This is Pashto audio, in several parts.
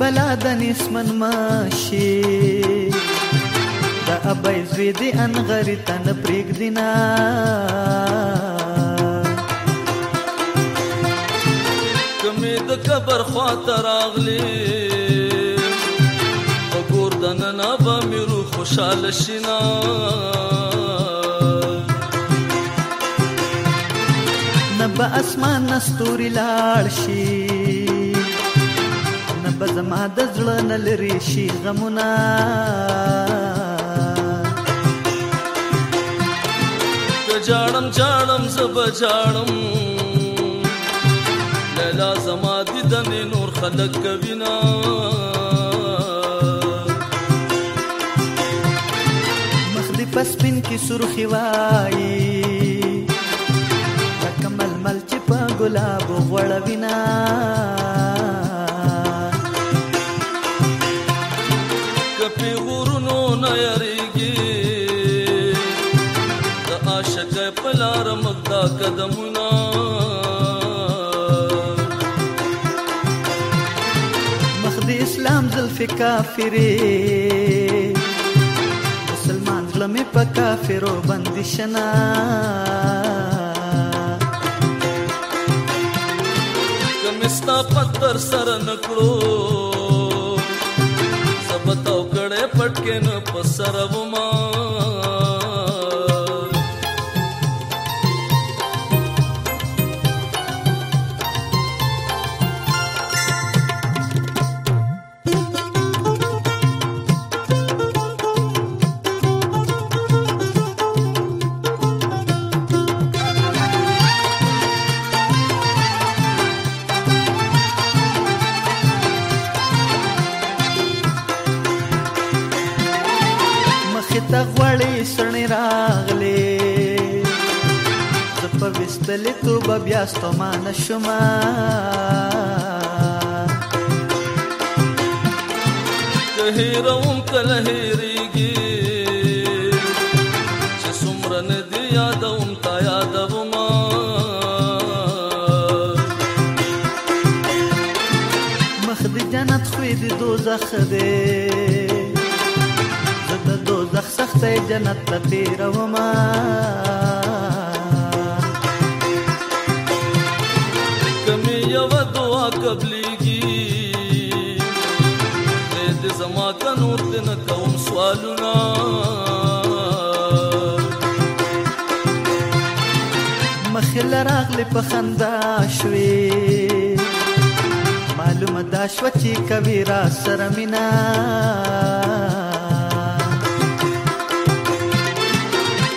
بلا د نسمن ماشي دا ابای زوی دی انغری تن پریګ دینا کمې د قبر خوا ته راغلی وګور دن نه به میرو خوشاله شینا نبا اسمان نستوري لاړ شي به زما د زړه نه لري شي غمونه جاړم جاړم زب جاړم لالا زما د دمې نور خلق کوینا مخدي پس پین کی سرخی وای لکه ململ چې په ګلاب وړوینا قدمونه مخ د اسلام زلفي کافرې مسلمان زړه مې په کافرو بندشنا کمستا پتر سره نکړو سبتاو کړه پټکن په سره تو به بیا ستومانه شما که هیروم کله هیریږي چې څومره نه دی یادوم تا یادوم مخ د جنت خو د دوزخ دی زه د دوزخ سخته جنت ته تیرومه سوالونه مخل راغلی په خندا شوي معلومه دا شوه چې کوي را سره مینه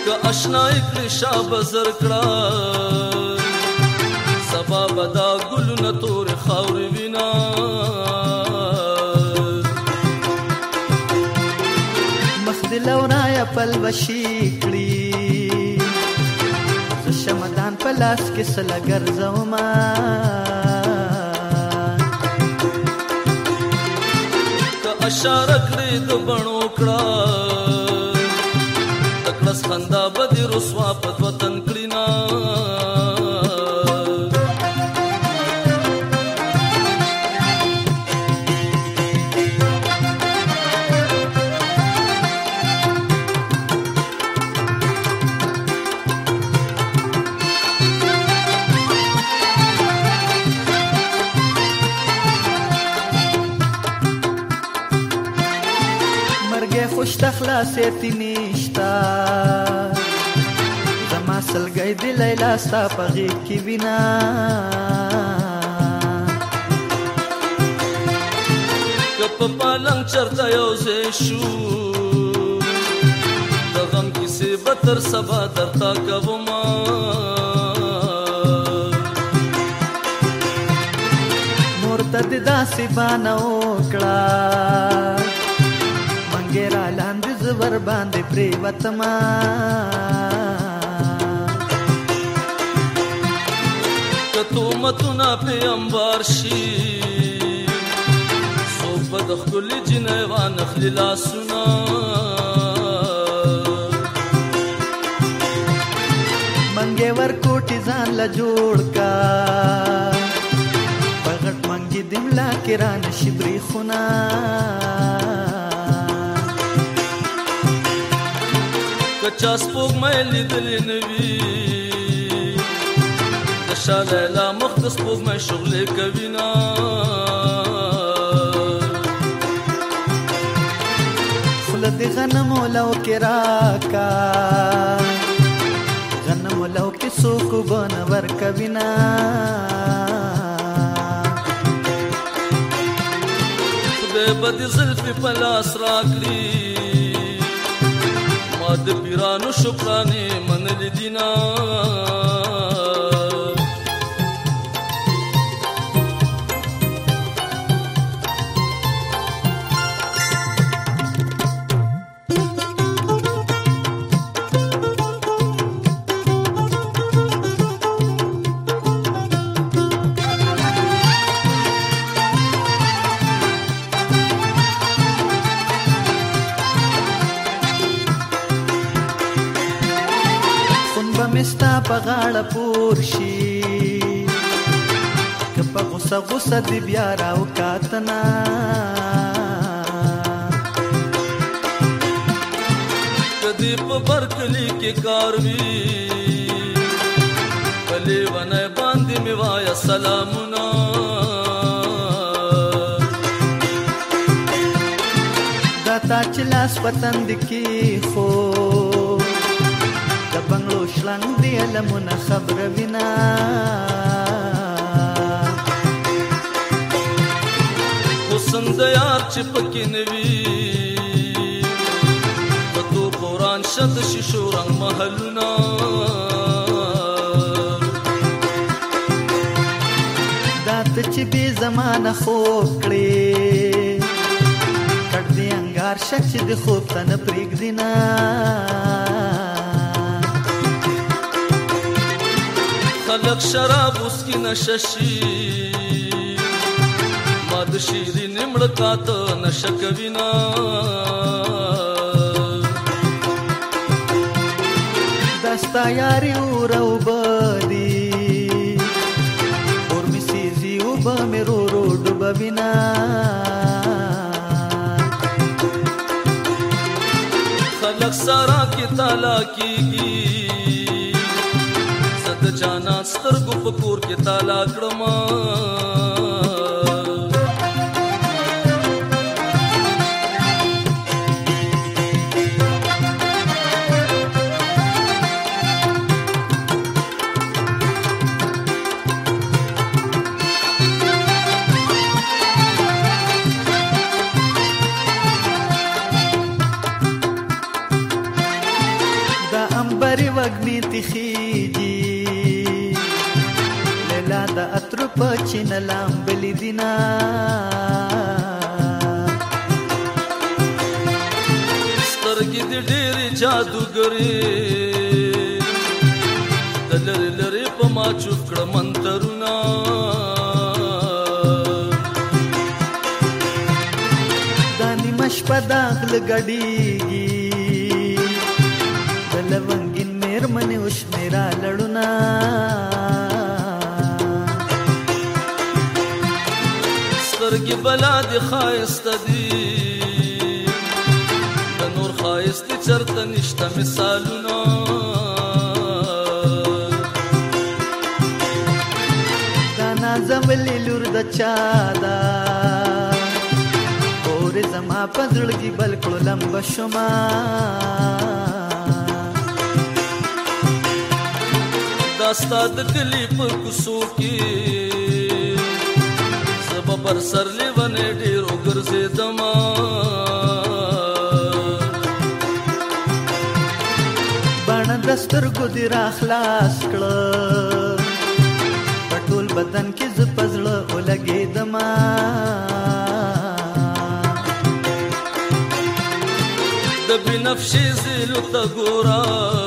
که اشنا کړې شا بزر کړه سبا به دا ګلونه تورې خاورې وینه چپل وشي کړی زه شمدان په لاس کې سلا ګرځوما که اشاره کړې د بڼو کړه تکړه خندا به دې رسوا په وطن کړه سيتي نشتا زما سلګي دی لیلا ستا په غېږ کې وینا کپ پالنګ چرته یو زه شو د غم کې سي بتر سبا درتا کوما مرتد داسې باندې وکړه منګرا زور باندې پریوتما کتو متونه په انبار شي صوبد خپل جنوان خلی لاسونه منګه ور کوټی ځان لا جوړ کا پغټ منګي دملا کې را نشي بری خونه کچا سپوږمۍ لیدلې نه وي د شالیلا مخ د سپوږمۍ شغلې کوي نه خوله د غنمو لو کې راکا غنمو لو کې څوک به نه ورکوي نه بدې زلفې په لاس راکړي د پیرانو شکرانه منل دینا به مستا په غاړه پور شي که په غوسه غوسه دی بیا راو کاتنا کدی په برکلی کې کار وی بلې ونه باندې می وای سلامونه دا تا چې لاس وطن د کې خو ژوندي علمونه خبروينا وسند یار چې پکې نوي په تو قران شد شیشو رنگ محلونه دات چې به زمانہ خوب کړې کړ دې انګار شچ دې خوب تن پرېګ دینا شراب اسکی نششی ما د شیرین مړ کاته نشکوینا دستا یاری ورو بدی اور می سیزی او با مرو روډ بوینا خلق سارا کی تالا کیږي जाना स्तर गुप्त कूर के ताला क्रमा پچن لامبلی دینا سترګې دې ډېرې جادوګرې د لری لری په ما چوپ کړه منترونه دانی مش په داخل غړیږي د لونګین مېرمنې اوس میرا لړونه سترګې بلا دي خایسته دي د نور خایسته چرته نشته مثالونه دا نازم لور د چا دا اور زما پزړګي بل کړو لمب شمار ستا د کلی په کوسو کې پر سر لیونه ډیر وګرځیدم بڼ دستر کو دی را خلاص کړه پټول بدن کې ز پزړه ولګیدم د بنفشي زلو تا ګورا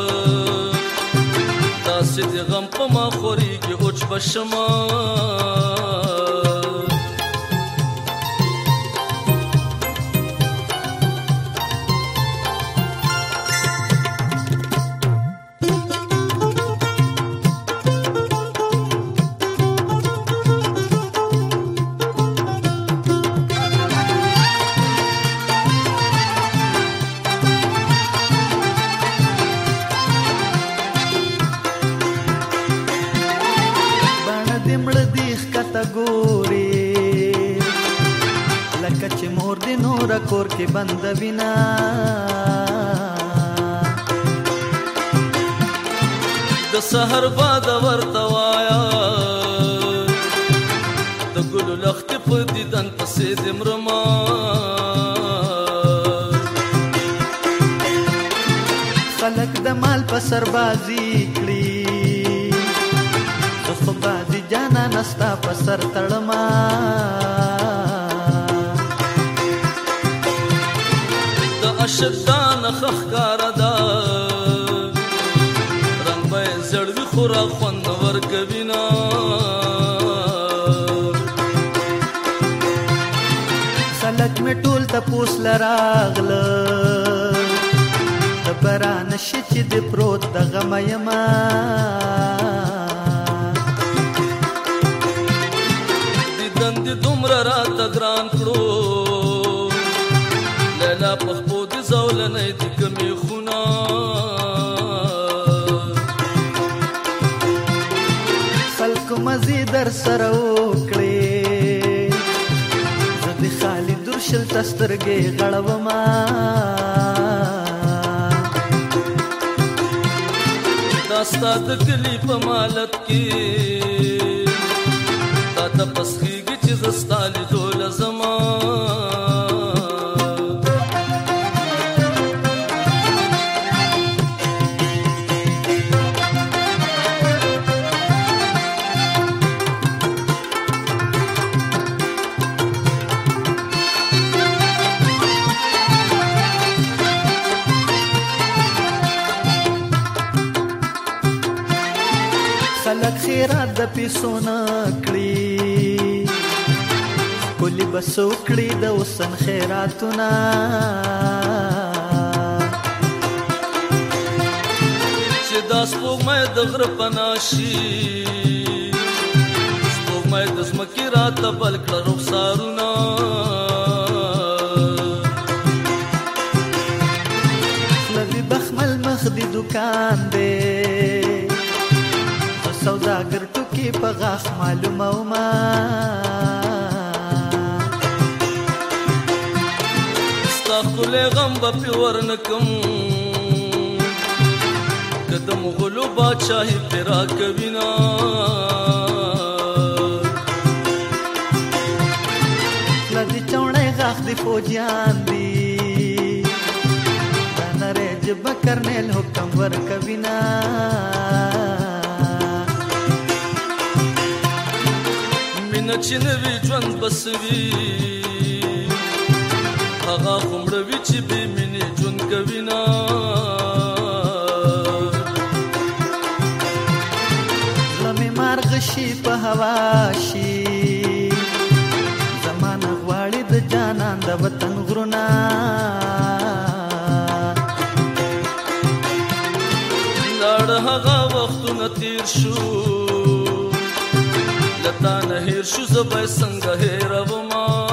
تاسو دې غم په ما خوري کې اوچ بشما چې بند بنا د سحر باد ورته وایا د ګل لخت په دیدن پسې دمرما خلک د مال په سربازي کړی د خو بازي جانا نستا په سر تړما عاشق دان خخکار دا رنگ به زړوي خورا خوندور کوینا سلک می ټول ته پوس لراغل تبران شچ دی پروت د غمه یما در سره وکړې زه د خالي درشل تسترګې غړوما داستا د کلی په مالت کې تا ته پسخیږي چې زه ستا لیدو لزما پی سونا کړی کلی بسو کړی د وسن خیراتونه چې د سپوږمې د غره پناشي سپوږمې د سمکی رات بل کړ رخسارونه لذي بخمل مخ دي دکان دی کې په غاښ معلومه ما ستخل غم په ورنکم قدم غلو بادشاہي پیرا کوینا لدی چونه غاخ دی فوجیان دی نره جب کرنل حکم ور کوینا نه چې نوي ژوند بسوي هغه کومړه وی چې به منې ژوند کوي نه لمه مارغ شي په هوا شي زمانه غواړي د جانان د وطن غرونه لړ هغه وختونه تیر شو تا نه هیر شو زبې څنګه هیروم